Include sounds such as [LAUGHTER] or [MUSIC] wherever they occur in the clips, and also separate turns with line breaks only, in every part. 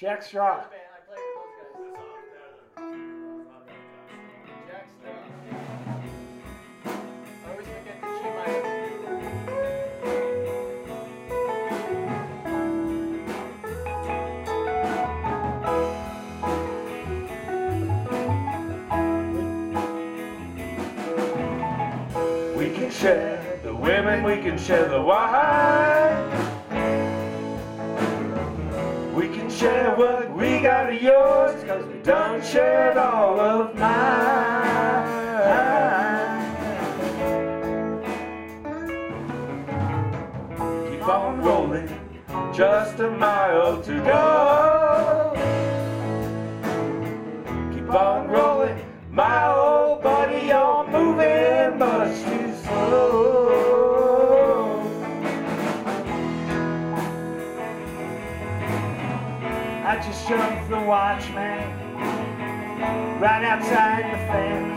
Jack Straw.
I played with those guys. Jack Straw. I always forget to cheat my.
We can share the women, we can share the wine. Share what we got of yours, cause we done shared all of mine. Keep on rolling, just a mile to go.
Just the watchman right outside the fence.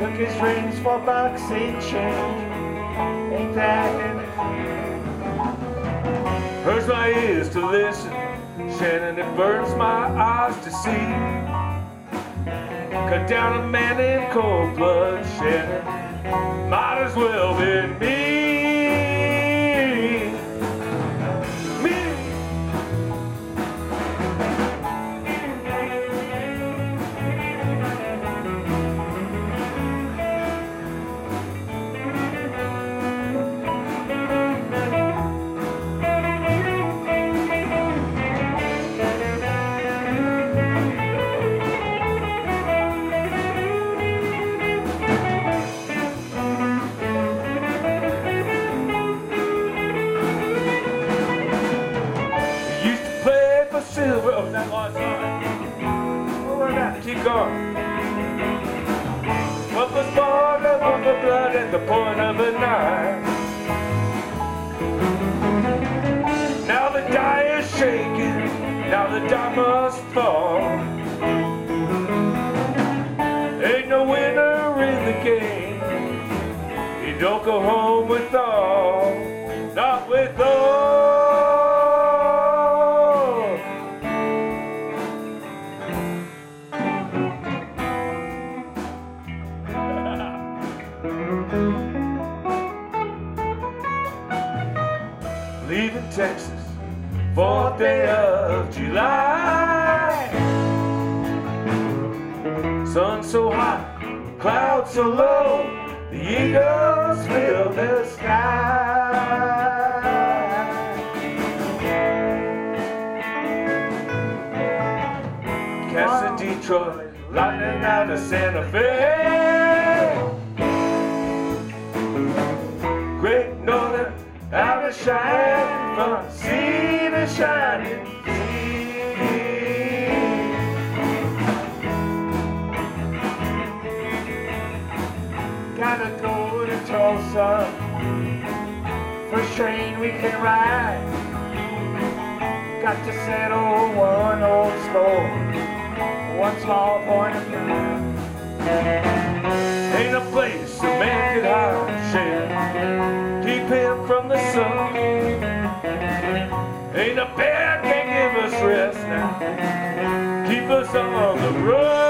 Took his rings for bucks in change. Ain't that in it?
Hurts my ears to listen, Shannon, it burns my eyes to see. Cut down a man in cold blood, Shannon, might as well be. Me. What was born of the blood at the point of a knife? Now the die is shaking. Now the die must fall. Ain't no winner in the game. You don't go home with all. Not with all. Texas, fourth day of July. Sun so hot, clouds so low, the eagles fill the sky. Cast to Detroit, lightning out of Santa Fe. Out of Cheyenne, from sea to shining.
Gotta go to Tulsa. First train we can ride. Got to settle one old score. One small point of pride.
Ain't a place a man could hide, share. Keep him from the sun. Ain't a bear can give us rest now. Keep us on the. Run.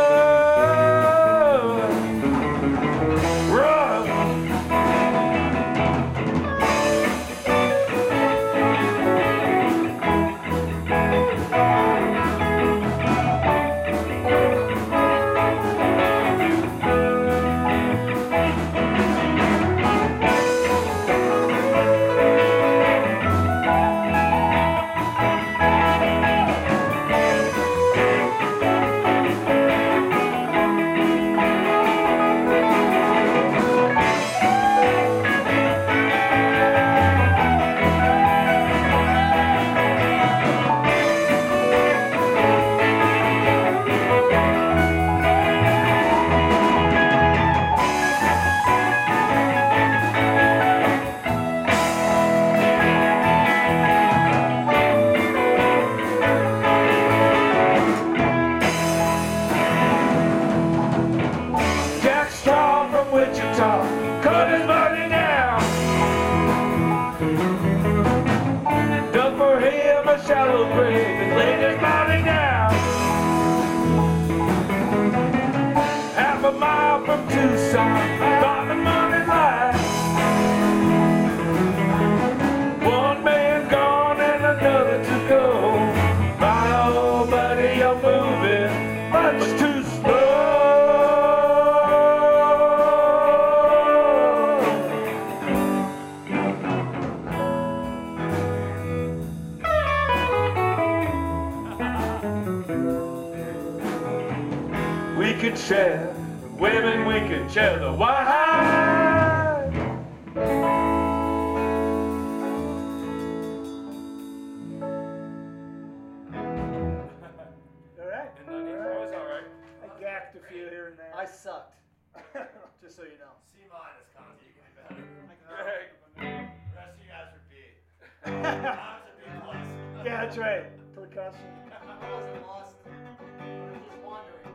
That's right. Percussion.
I [LAUGHS] was lost. I was just wandering.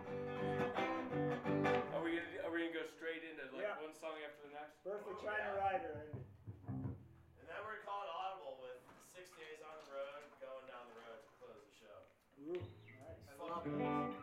Are we gonna, are we gonna go straight into like
yeah.
one song after the next?
Bertha China yeah. Rider.
And then we're calling audible with six days on the road, going down the road to close the show.
Ooh, nice.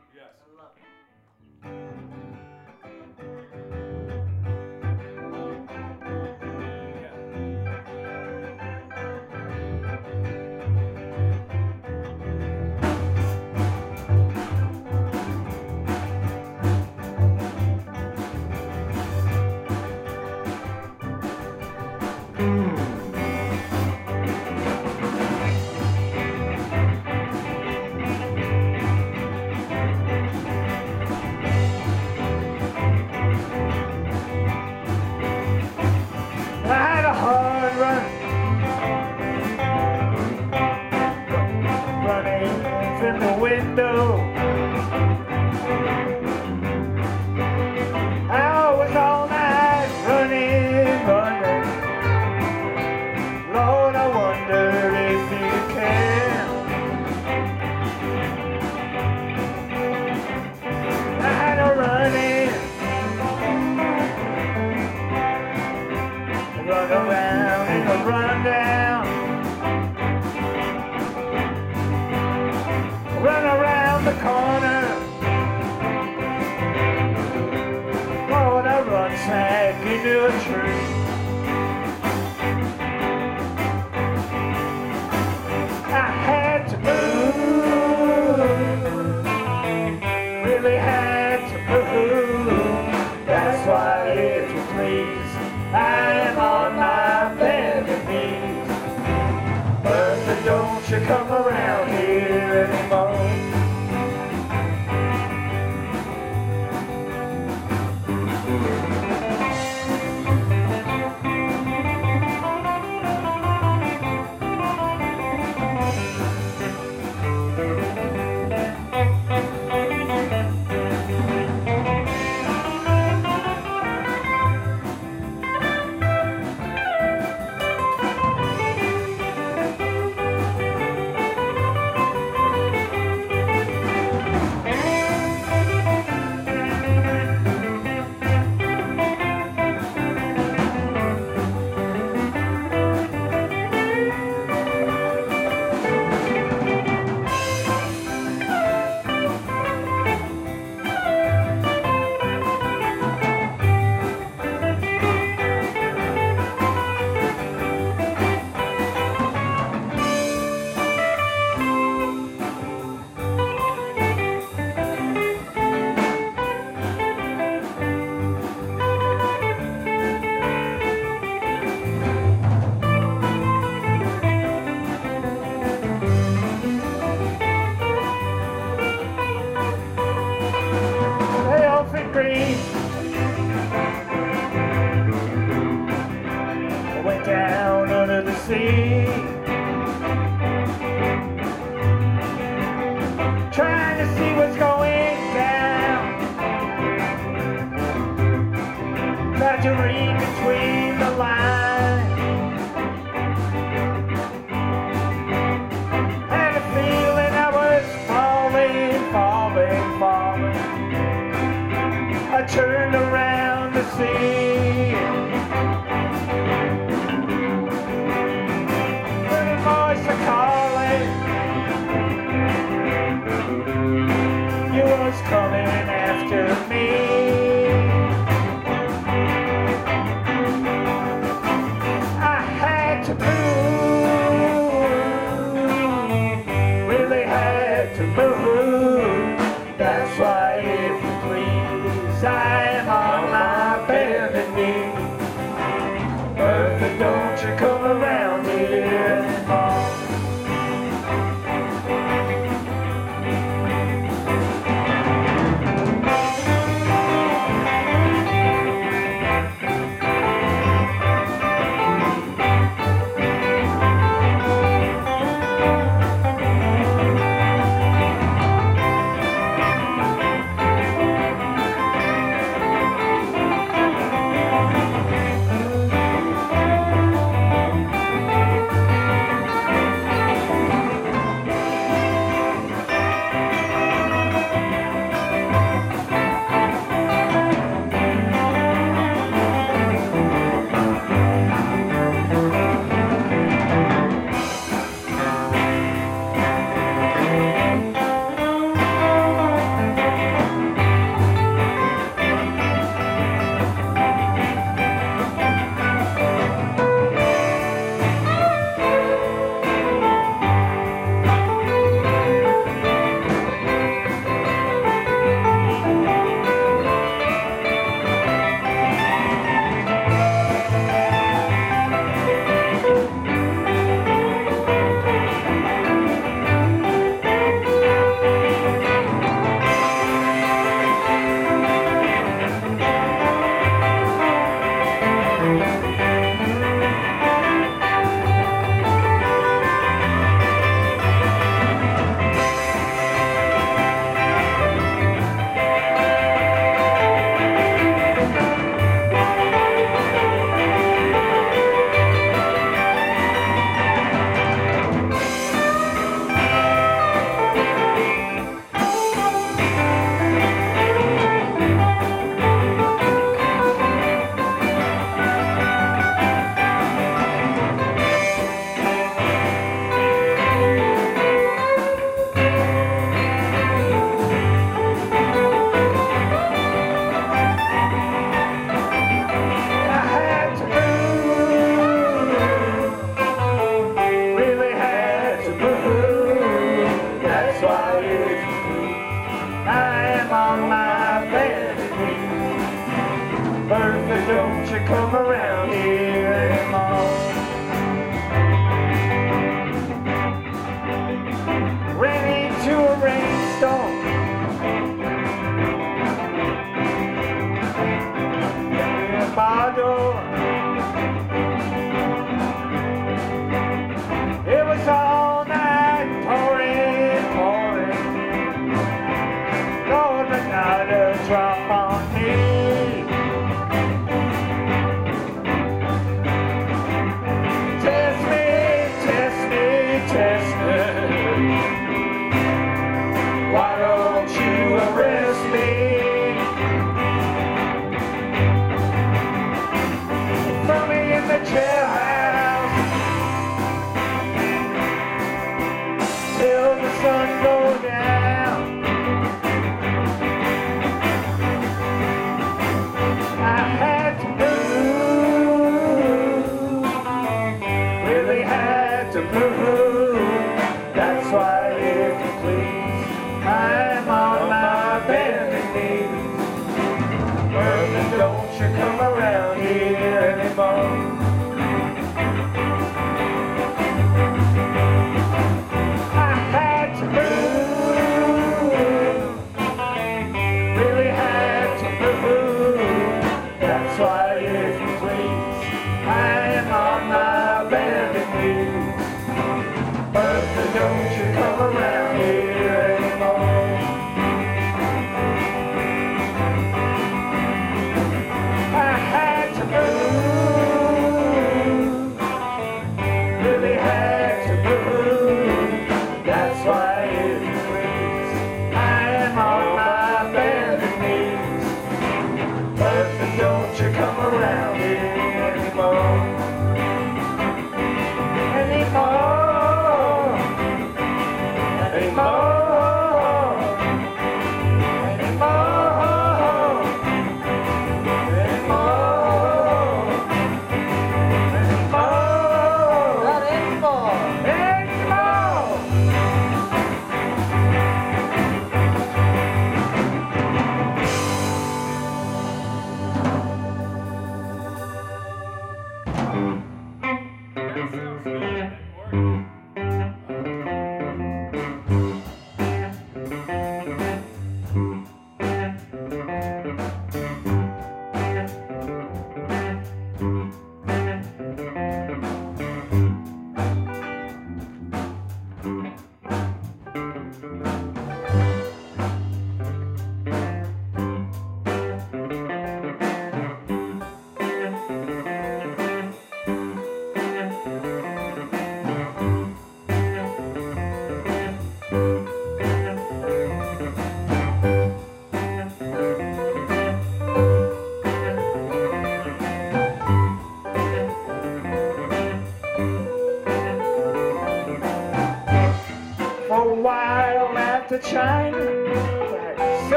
don't you come around? Oh,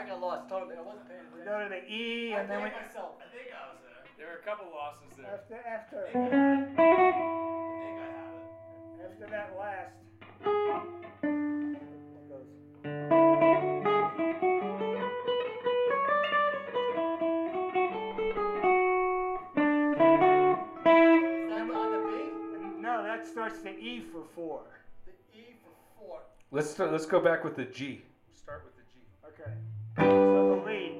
I
got lost totally. I wasn't paying attention.
Go to the E, and then we.
myself.
I think I was there.
There were a couple losses there.
After after.
I think I, have it.
After that last. No, that starts the E for four.
The E for four.
Let's start, let's go back with the G. Start with.
So the lead.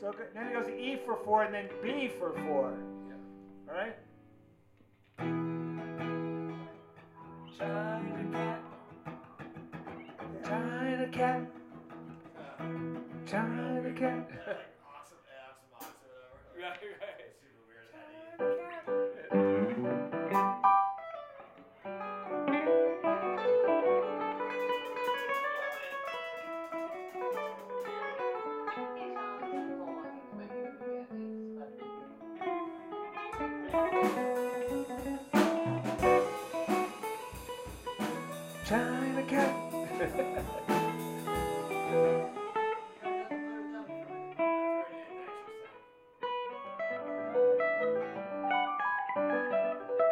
So then it goes E for four and then B for four. Yeah. All right? China cat. China cat. China cat. [LAUGHS]
China cat. Awesome abs, whatever. [LAUGHS]
China cat.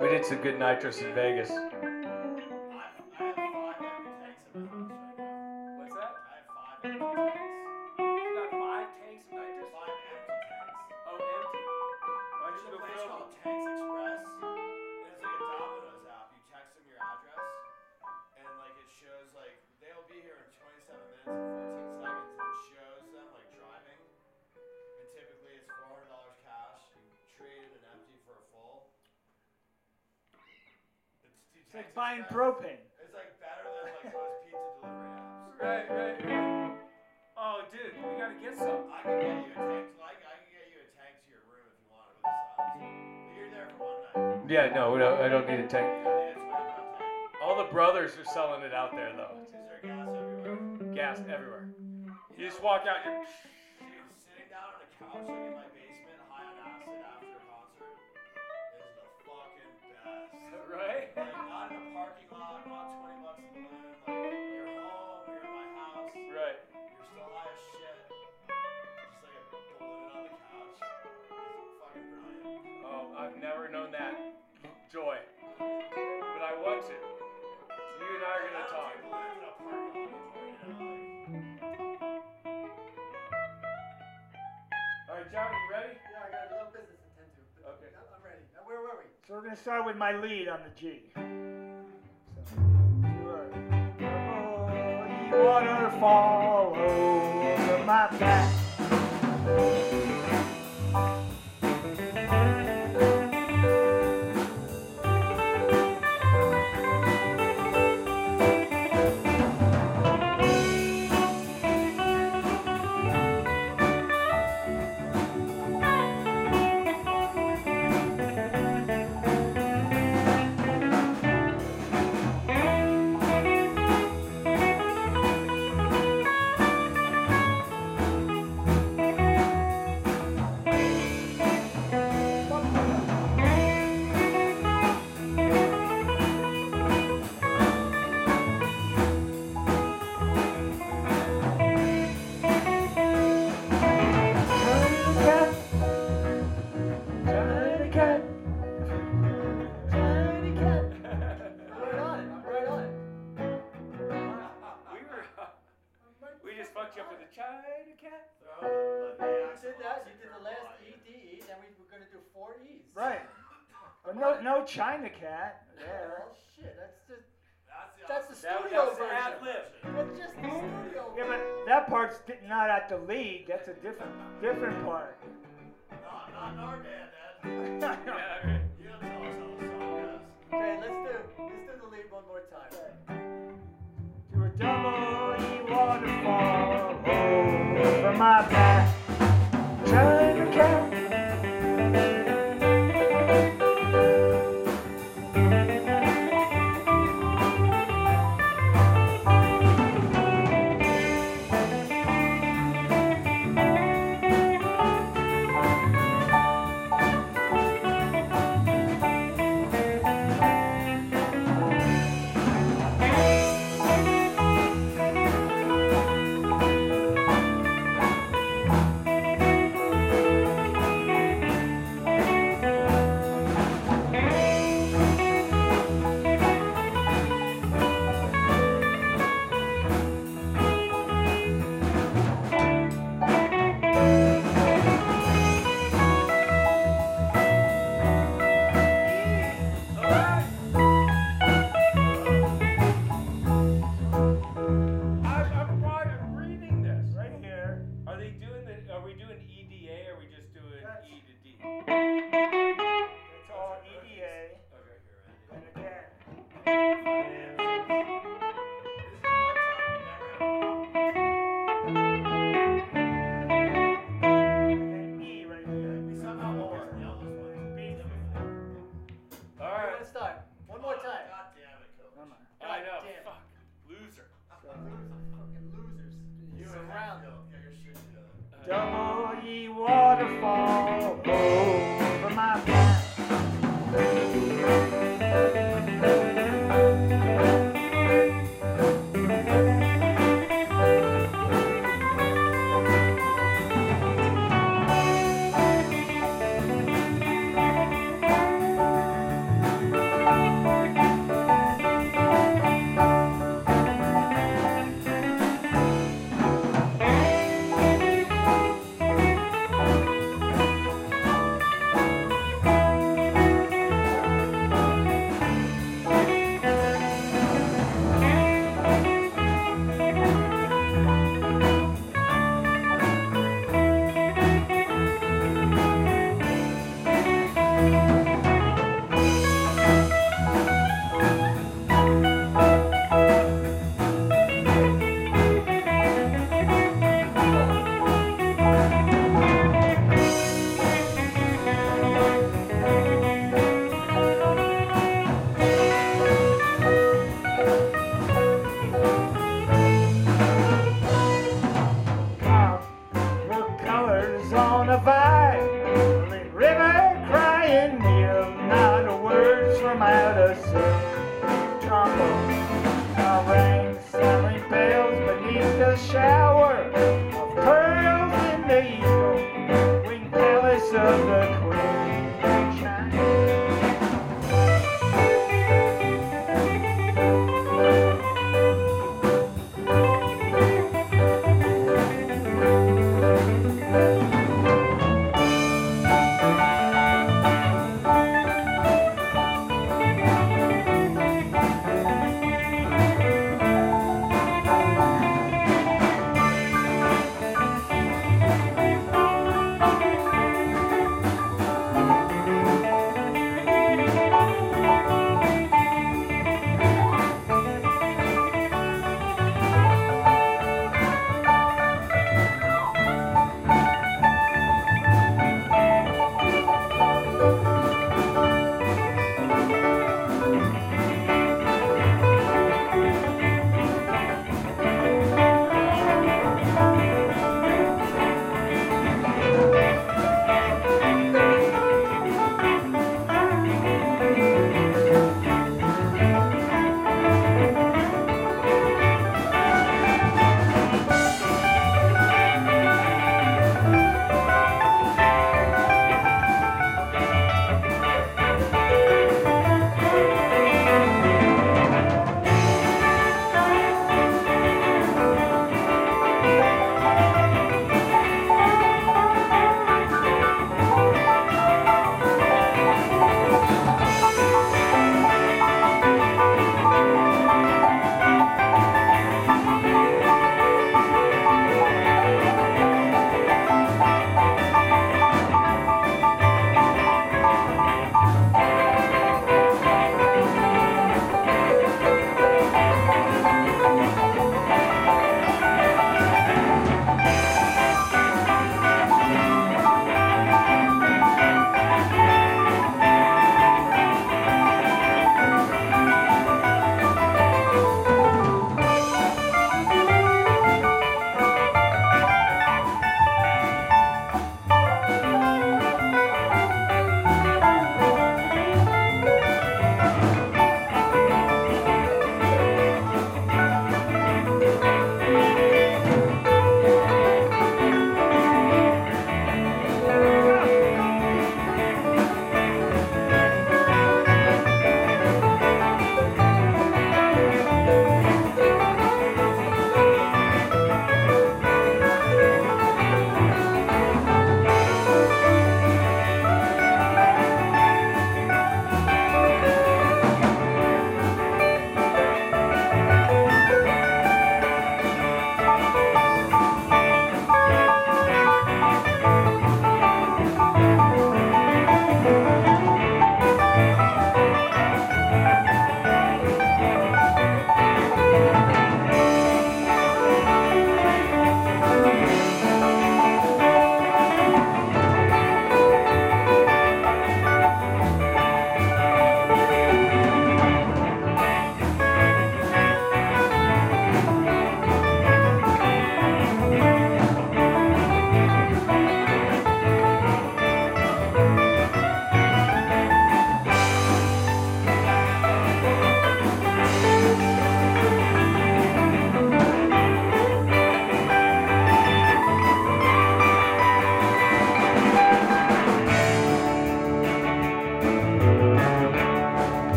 We did some good nitrous in Vegas. You just walk out.
Dude, sitting down on a couch like in my basement, high on acid after a concert, is the fucking best. [LAUGHS]
right?
Like, not in a parking lot,
were
we're gonna start with my lead on the G. So, waterfall over my back. No, no China cat.
Yeah.
There.
Well, oh, shit. That's just.
That's the
That's the
That,
studio
that's the
version.
ad lib.
That's just the studio
Yeah, but that part's di- not at the lead. That's a different, different part.
Not, not in our band, Ed.
Yeah, right.
You don't tell us how the song goes.
Okay, let's do let's do the lead one more time.
Do a double E waterfall over my back. China